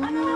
That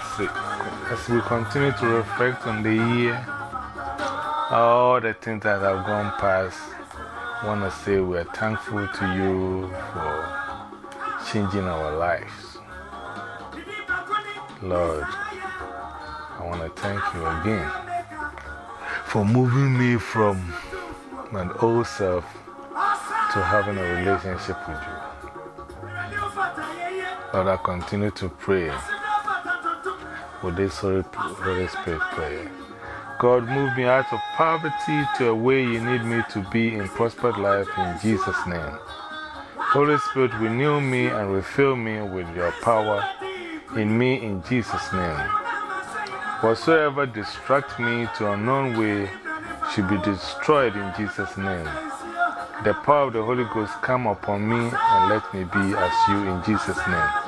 As we continue to reflect on the year, all the things that have gone past, I want to say we are thankful to you for changing our lives. Lord, I want to thank you again for moving me from my old self to having a relationship with you. Lord, I continue to pray with this Holy, Spirit prayer. God, move me out of poverty to a way you need me to be in prospered life in Jesus' name. Holy Spirit, renew me and refill me with your power in me in Jesus' name. Whatsoever distracts me to unknown way should be destroyed in Jesus' name. The power of the Holy Ghost come upon me and let me be as you in Jesus' name.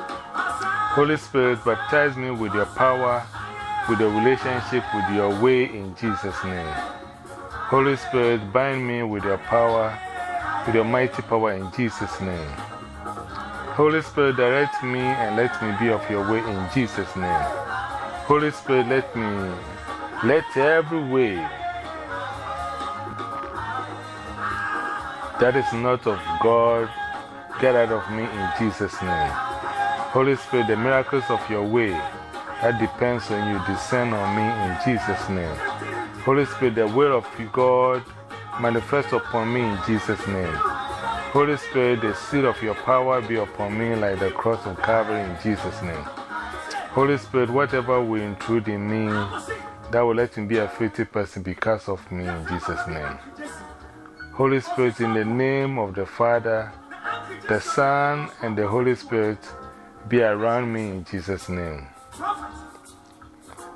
Holy Spirit, baptize me with your power, with a relationship with your way in Jesus' name. Holy Spirit, bind me with your power, with your mighty power in Jesus' name. Holy Spirit, direct me and let me be of your way in Jesus' name. Holy Spirit, let me, let every way that is not of God get out of me in Jesus' name. Holy Spirit, the miracles of your way that depends on you descend on me in Jesus' name. Holy Spirit, the will of God manifest upon me in Jesus' name. Holy Spirit, the seed of your power be upon me like the cross of Calvary in Jesus' name. Holy Spirit, whatever will intrude in me, that will let me be a filthy person because of me in Jesus' name. Holy Spirit, in the name of the Father, the Son, and the Holy Spirit, be around me in Jesus' name.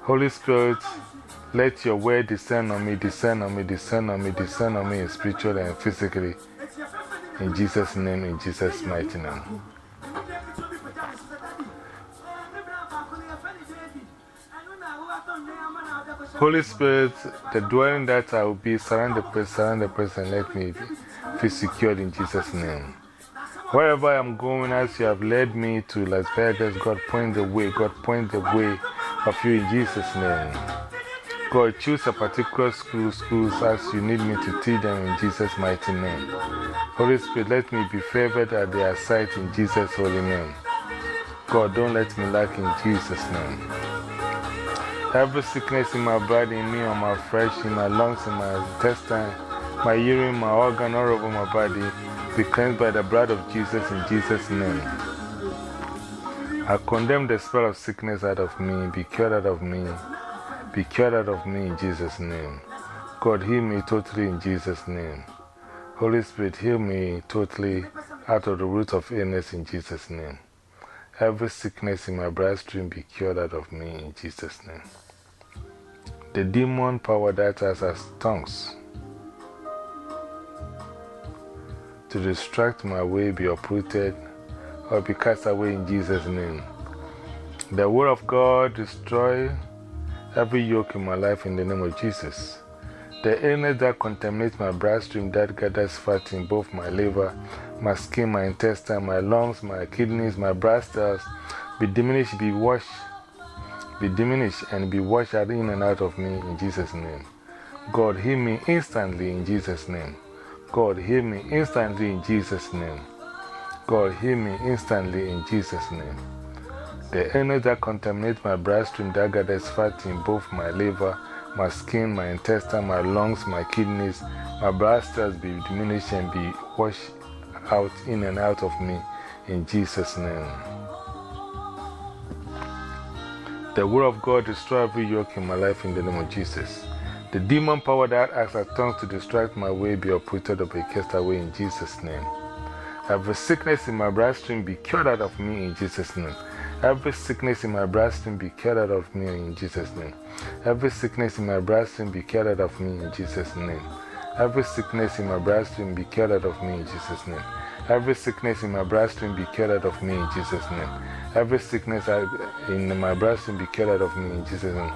Holy Spirit, let your word descend on me, descend on me, descend on me, descend on me spiritually and physically. In Jesus' name, in Jesus' mighty name. Holy Spirit, the dwelling that I will be, surround the person, surround the person, let me feel secured in Jesus' name. Wherever I am going, as you have led me to Las Vegas, God point the way, God point the way of you in Jesus' name. God, choose a particular school, schools as you need me to teach them in Jesus' mighty name. Holy Spirit, let me be favored at their sight in Jesus' holy name. God, don't let me lack in Jesus' name. Every sickness in my body, in me, on my flesh, in my lungs, in my intestine, my urine, my organ, all over my body, be cleansed by the blood of Jesus in Jesus' name. I condemn the spell of sickness out of me, be cured out of me, be cured out of me in Jesus' name. God, heal me totally in Jesus' name. Holy Spirit, heal me totally out of the root of illness in Jesus' name. Every sickness in my bloodstream be cured out of me in Jesus' name. The demon power that has as tongues to distract my way be uprooted or be cast away in Jesus' name. The word of God destroy every yoke in my life in the name of Jesus. The illness that contaminates my bloodstream that gathers fat in both my liver, my skin, my intestine, my lungs, my kidneys, my blood cells be diminished, be washed, be diminished and be washed out in and out of me in Jesus' name. God, heal me instantly in Jesus' name. God, heal me instantly in Jesus' name. God, heal me instantly in Jesus' name. The energy that contaminates my bloodstream that gathers fat in both my liver, my skin, my intestine, my lungs, my kidneys, my blood cells be diminished and be washed out in and out of me in Jesus' name. The word of God destroy every yoke in my life in the name of Jesus. The demon power that acts as tongues to distract my way be uprooted or be cast away in Jesus' name. Every sickness in my bloodstream be cured out of me in Jesus' name. Every sickness in my bloodstream be cured out of me in Jesus' name. Every sickness in my bloodstream be cured out of me in Jesus' name. Every sickness in my bloodstream be cured out of me in Jesus' name. Every sickness in my bloodstream be cured out of me in Jesus' name. Every sickness in my bloodstream be cured out of me in Jesus' name.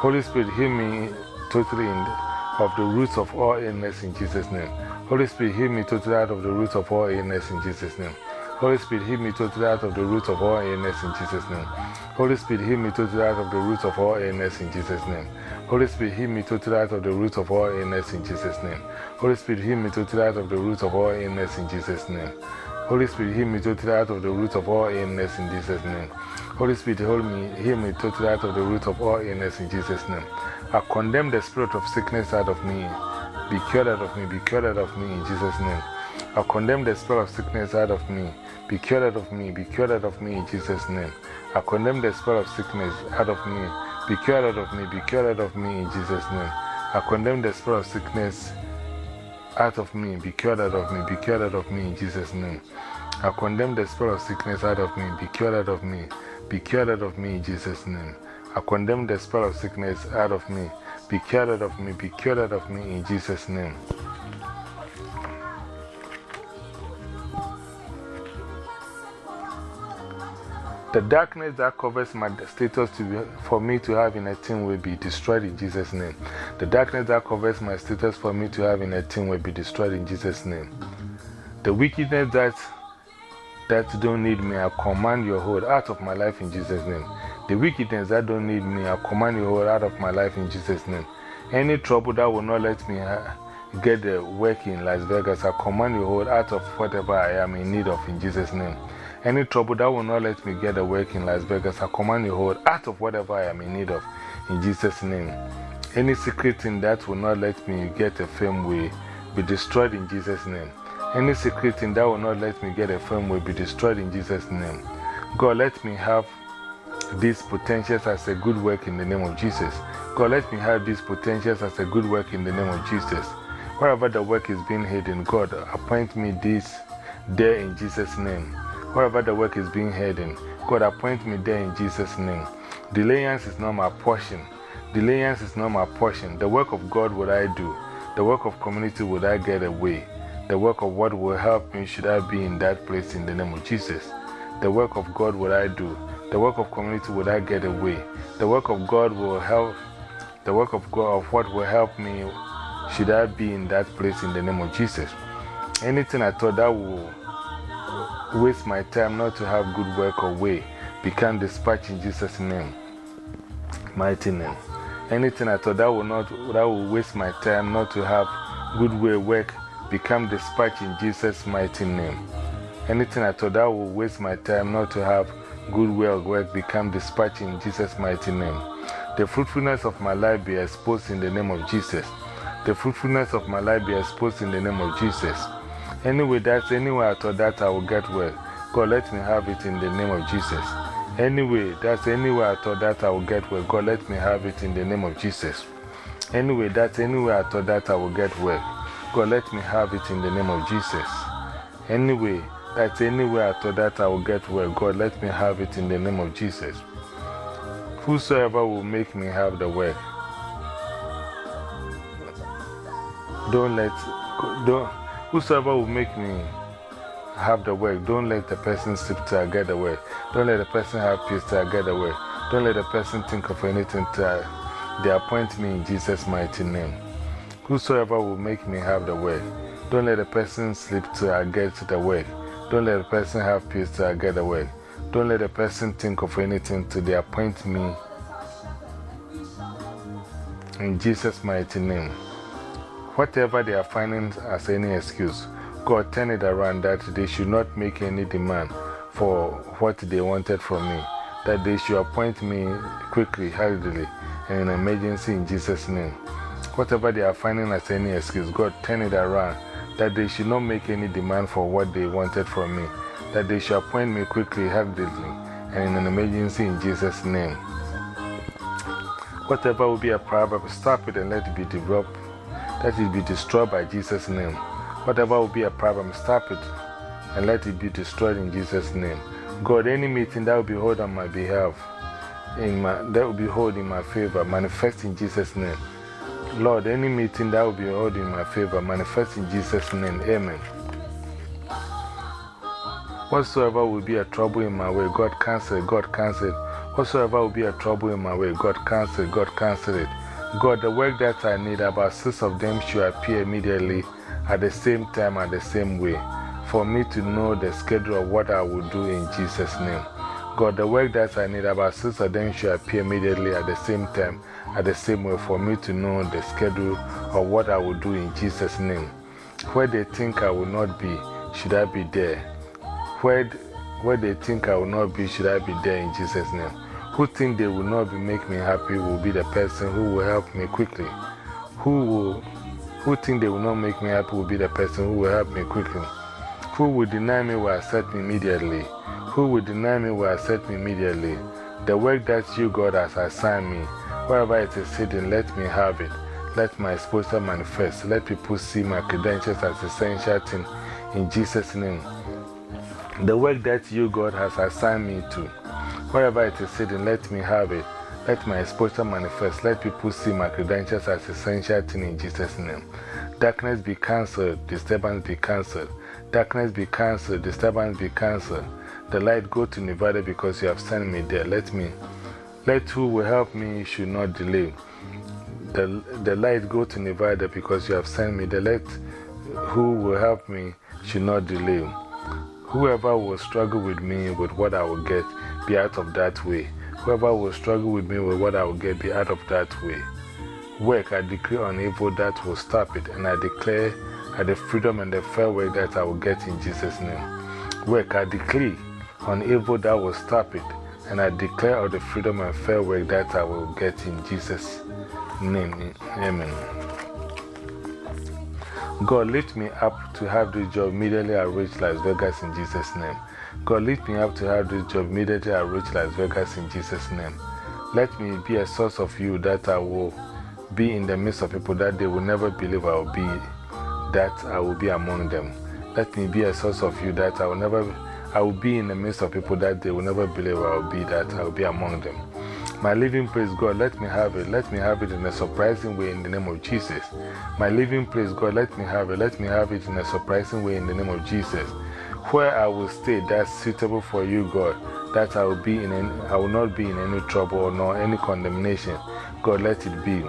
Holy Spirit, heal me totally in of the roots of all illness in Jesus' name. Holy Spirit, heal me totally out of the roots of all illness in Jesus' name. Holy Spirit, heal me totally out of the roots of all illness in Jesus' name. Holy Spirit, heal me totally out of the roots of all illness in Jesus' name. Holy Spirit, heal me totally out of the roots of all illness in Jesus' name. Holy Spirit, heal me totally out of the roots of all illness in Jesus' name. Holy Spirit, heal me totally out of the roots of all illness in Jesus' name. Holy Spirit, me, heal me totally out of the roots of all illness in Jesus' name. I condemn the spirit of sickness out of me. Be cured out of me, be cured out of me in Jesus' name. I condemn the spirit of sickness out of me. Be cured out of me, be cured out of me in Jesus' name. I condemn the spirit of sickness out of me. Be cured out of me, be cured out of me in Jesus' name. I condemn the spirit of sickness out of me, be cured out of me, be cured out of me in Jesus' name. I condemn the spirit of sickness out of me, be cured out of me, be cured out of me in Jesus' name. I condemn the spirit of sickness out of me, be cured out of me, be cured out of me in Jesus' name. The darkness that covers my status to be, for me to have in a team will be destroyed in Jesus' name. The darkness that covers my status for me to have in a team will be destroyed in Jesus' name. The wickedness that, that don't need me, I command your hold out of my life in Jesus' name. The wickedness that don't need me, I command you hold out of my life uh, in Jesus' name. Any trouble that will not let me get the work in Las Vegas, I command you hold out of whatever I am in need of in Jesus' name. Any trouble that will not let me get a work in Las Vegas, I command you hold out of whatever I am in need of in Jesus' name. Any secret thing that will not let me get a fame will be destroyed in Jesus' name. Any secret thing that will not let me get a fame will be destroyed in Jesus' name. God, let me have these potentials as a good work in the name of Jesus. God, let me have these potentials as a good work in the name of Jesus. Wherever the work is being hidden, God, appoint me this there in Jesus' name wherever the work is being hidden. God, appoint me there in Jesus' name. Delayance is not my portion. Delayance is not my portion. The work of God would I do. The work of community would I get away. The work of what will help me should I be in that place in the name of Jesus. The work of God would I do. The work of community would I get away. The work of God will help. The work of God of what will help me should I be in that place in the name of Jesus. Anything I thought that will waste my time not to have good work or way become dispatched in Jesus' name. Mighty name. Anything I thought that will, not, that will waste my time not to have good way work become dispatched in Jesus' mighty name. Anything I thought that will waste my time not to have good way work become dispatched in Jesus' mighty name. The fruitfulness of my life be exposed in the name of Jesus. The fruitfulness of my life be exposed in the name of Jesus. Anyway, that's anywhere I thought that I will get well. God, let me have it in the name of Jesus. Anyway, that's anywhere I thought that I will get well. God, let me have it in the name of Jesus. Anyway, that's anywhere I thought that I will get well. God, let me have it in the name of Jesus. Anyway, that's anywhere I thought that I will get well. God, let me have it in the name of Jesus. Whosoever will make me have the work, don't let, don't, whosoever will make me have the work, don't let the person sleep till I get away. Don't let the person have peace till I get away. Don't let the person think of anything till they appoint me in Jesus' mighty name. Whosoever will make me have the work, don't let the person sleep till I get to the work. Don't let a person have peace till I get away. Don't let a person think of anything till they appoint me in Jesus' mighty name. Whatever they are finding as any excuse, God turn it around that they should not make any demand for what they wanted from me, that they should appoint me quickly, hurriedly, in an emergency in Jesus' name. Whatever they are finding as any excuse, God turn it around that they should not make any demand for what they wanted from me, that they should appoint me quickly, hurriedly, and in an emergency in Jesus' name. Whatever will be a problem, stop it and let it be developed, let it be destroyed by Jesus' name. Whatever will be a problem, stop it and let it be destroyed in Jesus' name. God, any meeting that will be held on my behalf, in my, that will be held in my favor, manifest in Jesus' name. Lord, any meeting that will be held in my favor, manifest in Jesus' name. Amen. Whatsoever will be a trouble in my way, God cancel God cancel it. Whatsoever will be a trouble in my way, God cancel God cancel it. God, the work that I need, about six of them should appear immediately at the same time, at the same way, for me to know the schedule of what I will do in Jesus' name. God, the work that I need, about six of them should appear immediately at the same time, at the same way, for me to know the schedule of what I will do in Jesus' name. Where they think I will not be, should I be there? Where, where they think I will not be, should I be there in Jesus' name? Who think they will not be, make me happy will be the person who will help me quickly. Who will, who think they will not make me happy will be the person who will help me quickly. Who will deny me will accept me immediately. Who will deny me will accept me immediately. The work that you, God, has assigned me, wherever it is hidden, let me have it. Let my exposure manifest. Let people see my credentials as essential thing in Jesus' name. The work that you, God, has assigned me to, wherever it is hidden, let me have it. Let my exposure manifest. Let people see my credentials as essential thing in Jesus' name. Darkness be cancelled, disturbance be cancelled. Darkness be cancelled, disturbance be cancelled. The light go to Nevada because you have sent me there. Let me, let who will help me should not delay. The, the light go to Nevada because you have sent me. The light who will help me should not delay. Whoever will struggle with me with what I will get, be out of that way. Whoever will struggle with me with what I will get, be out of that way. Work, I decree on evil that will stop it, and I declare at the freedom and the fair work that I will get in Jesus' name. Work, I decree on evil that will stop it, and I declare all the freedom and fair work that I will get in Jesus' name. Amen. God, lift me up to have this job immediately at Rich Las Vegas in Jesus' name. God, lift me up to have this job immediately at Rich Las Vegas in Jesus' name. Let me be a source of you that I will be in the midst of people that they will never believe I will be, that I will be among them. Let me be a source of you that I will never, I will be in the midst of people that they will never believe I will be, that I will be among them. My living praise God, let me have it. Let me have it in a surprising way in the name of Jesus. My living praise God, let me have it. Let me have it in a surprising way in the name of Jesus. Where I will stay that's suitable for you, God, that I will, be in any, I will not be in any trouble nor any condemnation. God, let it be.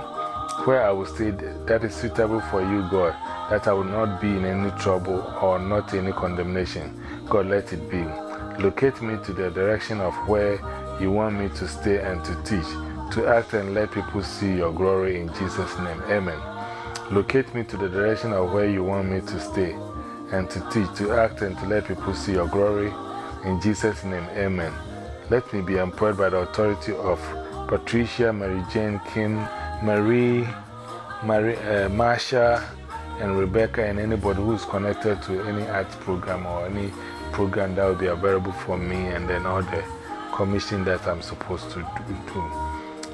Where I will stay that is suitable for you, God, that I will not be in any trouble or not any condemnation. God, let it be. Locate me to the direction of where you want me to stay and to teach, to act and let people see your glory in Jesus' name. Amen. Locate me to the direction of where you want me to stay and to teach, to act and to let people see your glory in Jesus' name. Amen. Let me be employed by the authority of Patricia, Mary Jane, Kim, Marie, Marie uh, Marsha, and Rebecca, and anybody who's connected to any arts program or any program that will be available for me, and then all the commission that I'm supposed to do.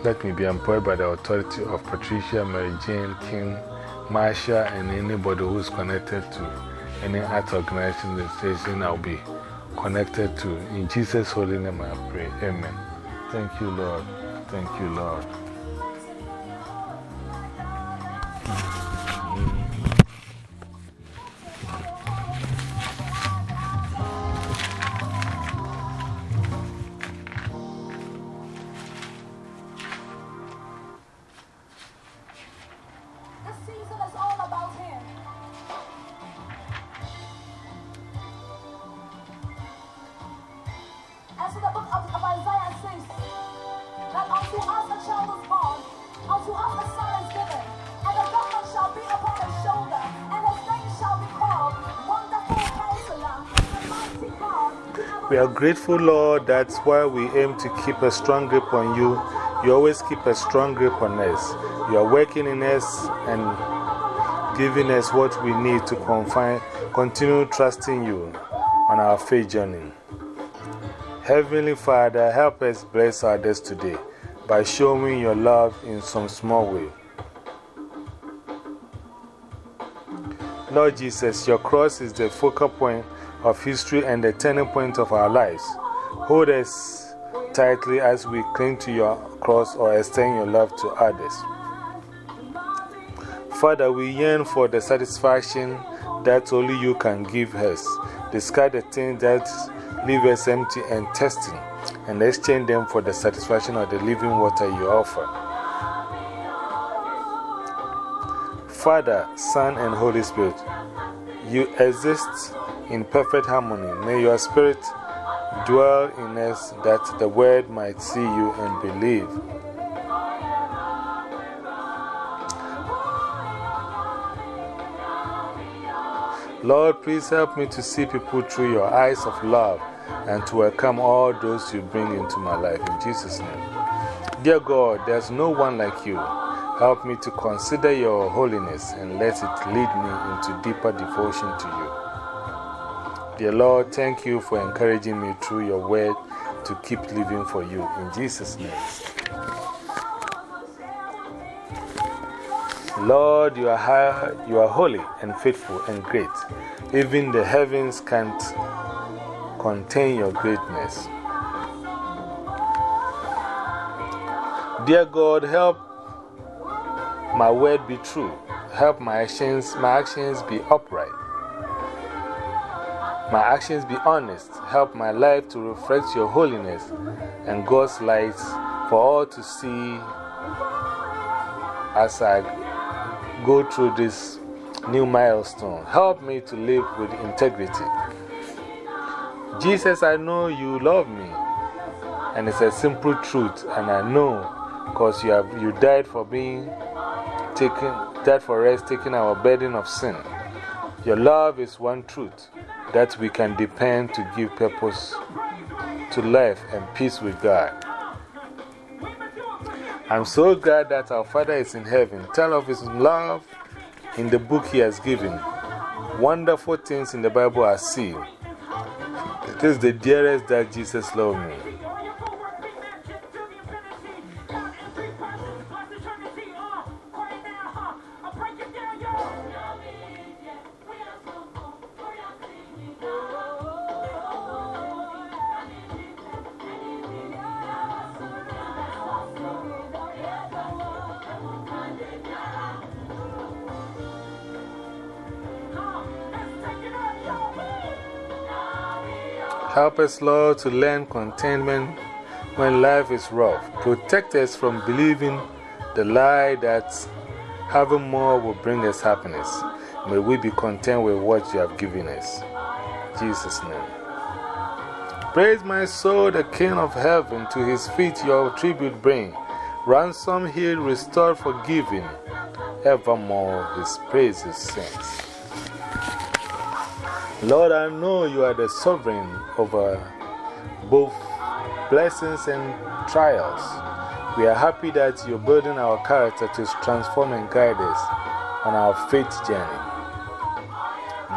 Let me be employed by the authority of Patricia, Mary Jane, King, Marsha, and anybody who's connected to any art organization I'll be connected to. In Jesus' holy name I pray. Amen. Thank you, Lord. Thank you, Lord. Grateful, Lord. That's why we aim to keep a strong grip on you. You always keep a strong grip on us. You are working in us and giving us what we need to confine, continue trusting you on our faith journey. Heavenly Father, help us bless others today by showing your love in some small way. Lord Jesus, your cross is the focal point of history and the turning point of our lives. Hold us tightly as we cling to your cross or extend your love to others. Father, we yearn for the satisfaction that only you can give us. Discard the things that leave us empty and thirsty, and exchange them for the satisfaction of the living water you offer. Father, Son, and Holy Spirit, you exist in perfect harmony. May your spirit dwell in us that the world might see you and believe. Lord, please help me to see people through your eyes of love and to welcome all those you bring into my life. In Jesus' name. Dear God, there's no one like you. Help me to consider your holiness and let it lead me into deeper devotion to you. Dear Lord, thank you for encouraging me through your word to keep living for you. In Jesus' name. Lord, you are, high, you are holy and faithful and great. Even the heavens can't contain your greatness. Dear God, help my word be true. Help my actions, my actions be upright my actions be honest. Help my life to reflect your holiness and God's light for all to see as I go through this new milestone. Help me to live with integrity. Jesus, I know you love me. And it's a simple truth, and I know because you, have, you died for being taken, died for us, taking our burden of sin. Your love is one truth that we can depend to give purpose to life and peace with God. I'm so glad that our Father is in heaven. Tell of His love in the book He has given. Wonderful things in the Bible are seen. It is the dearest that Jesus loved me. Us, Lord, to learn contentment when life is rough. Protect us from believing the lie that having more will bring us happiness. May we be content with what you have given us. Jesus' name. Praise my soul, the King of heaven, to his feet your tribute bring. Ransom healed, restored, forgiven. Evermore his praises sings. Lord, I know you are the sovereign over both blessings and trials. We are happy that you're building our character to transform and guide us on our faith journey.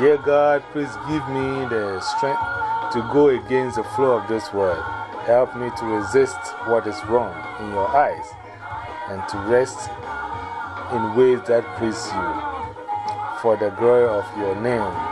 Dear God, please give me the strength to go against the flow of this world. Help me to resist what is wrong in your eyes and to rest in ways that please you for the glory of your name.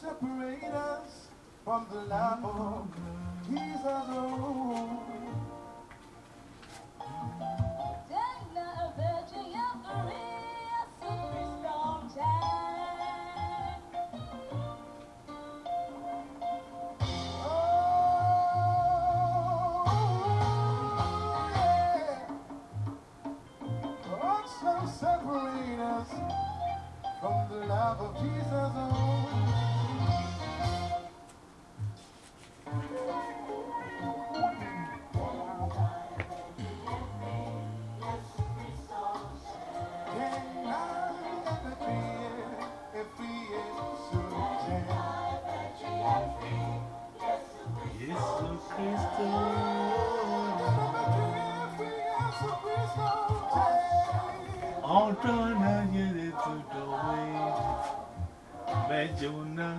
separate us from the love of Jesus.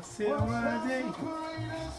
seu adeus.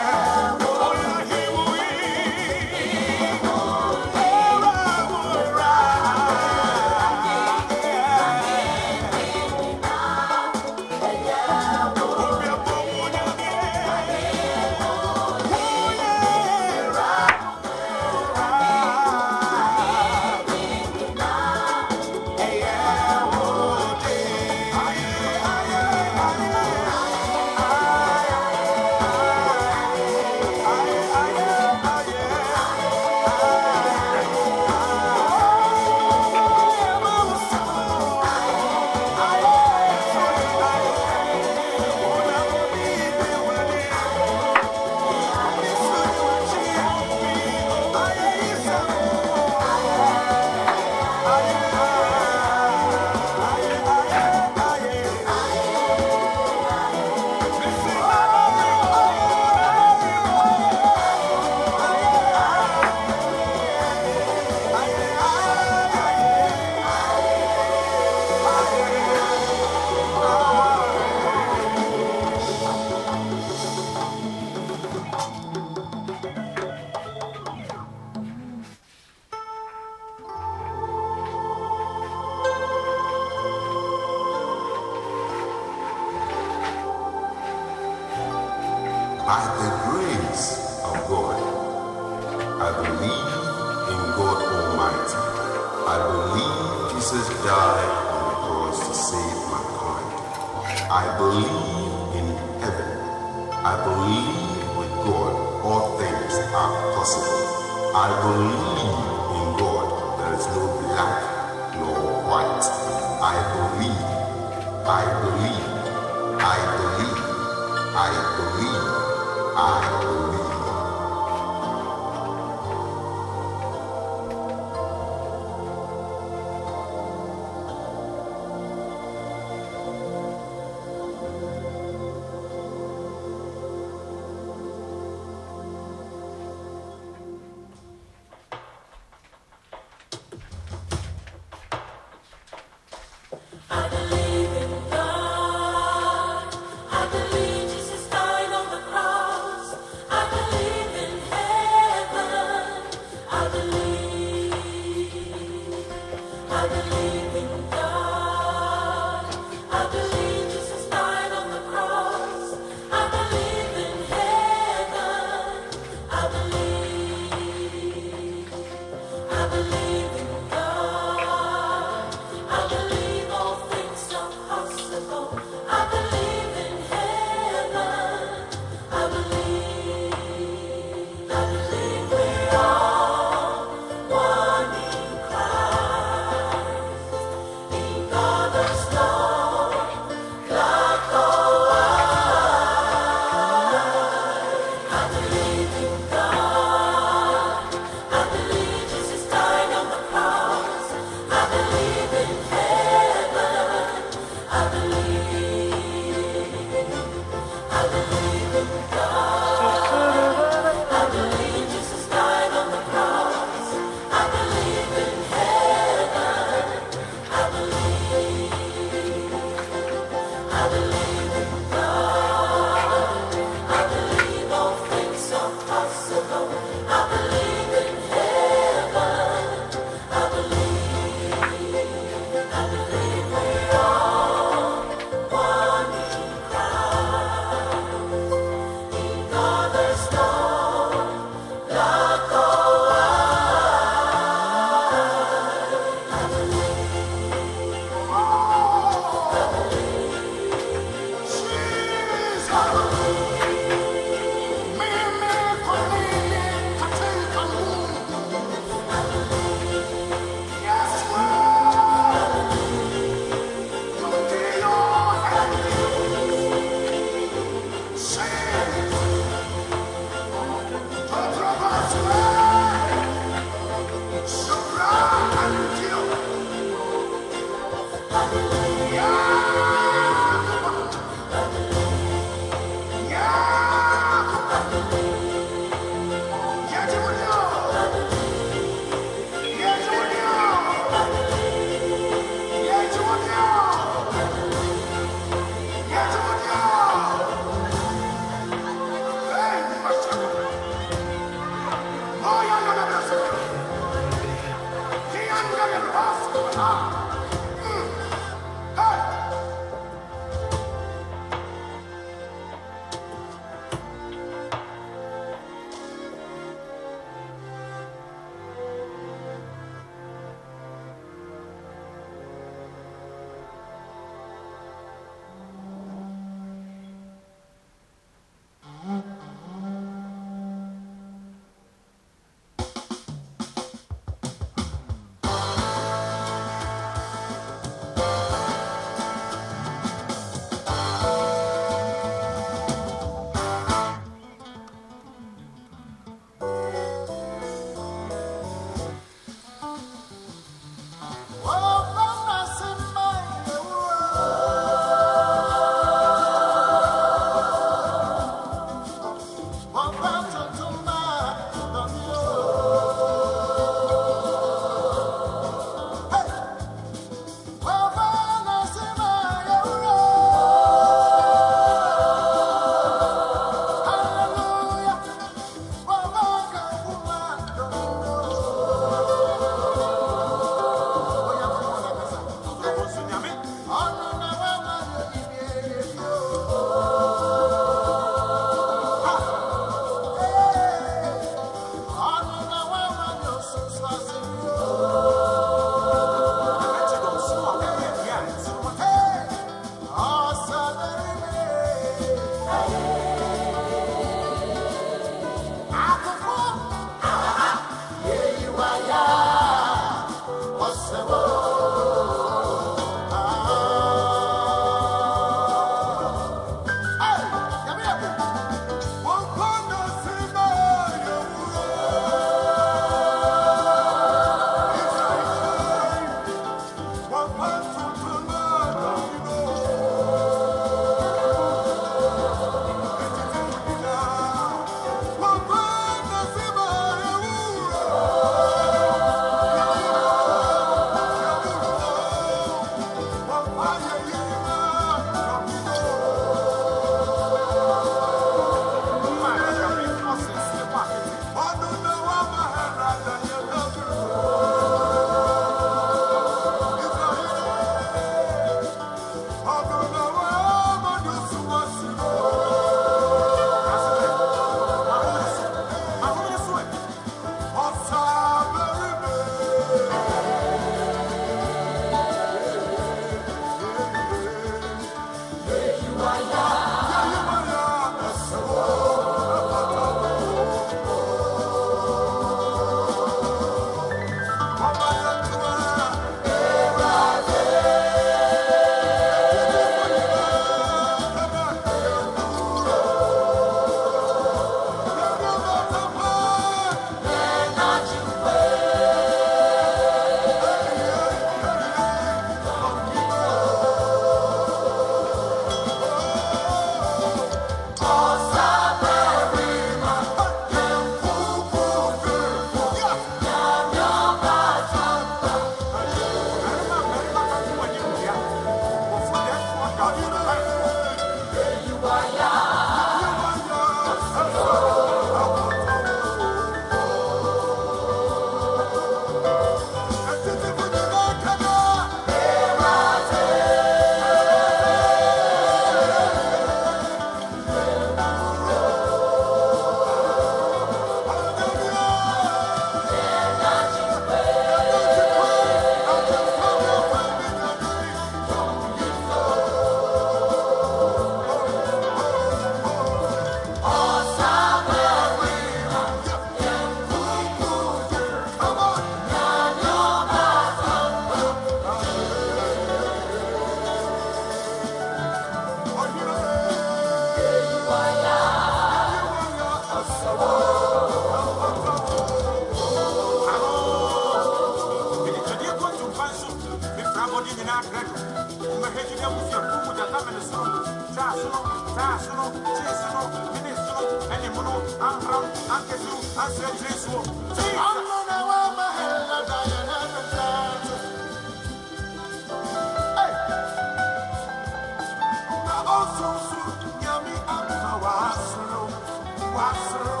Welcome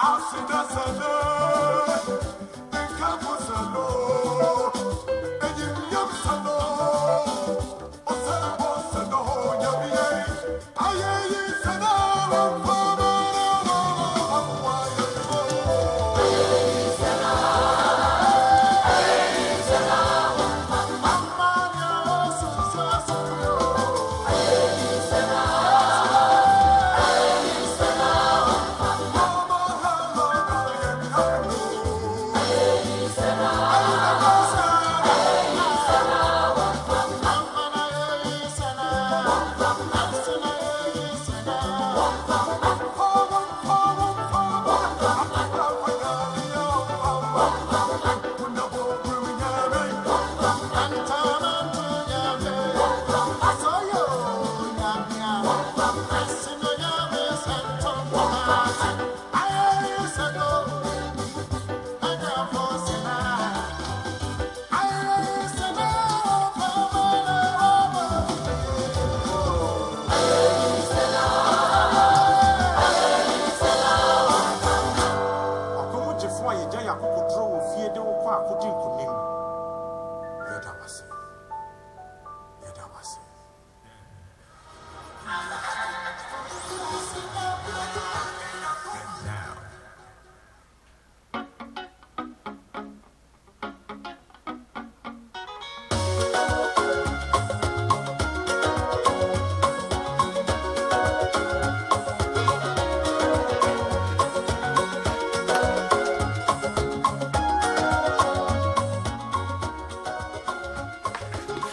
I'll see.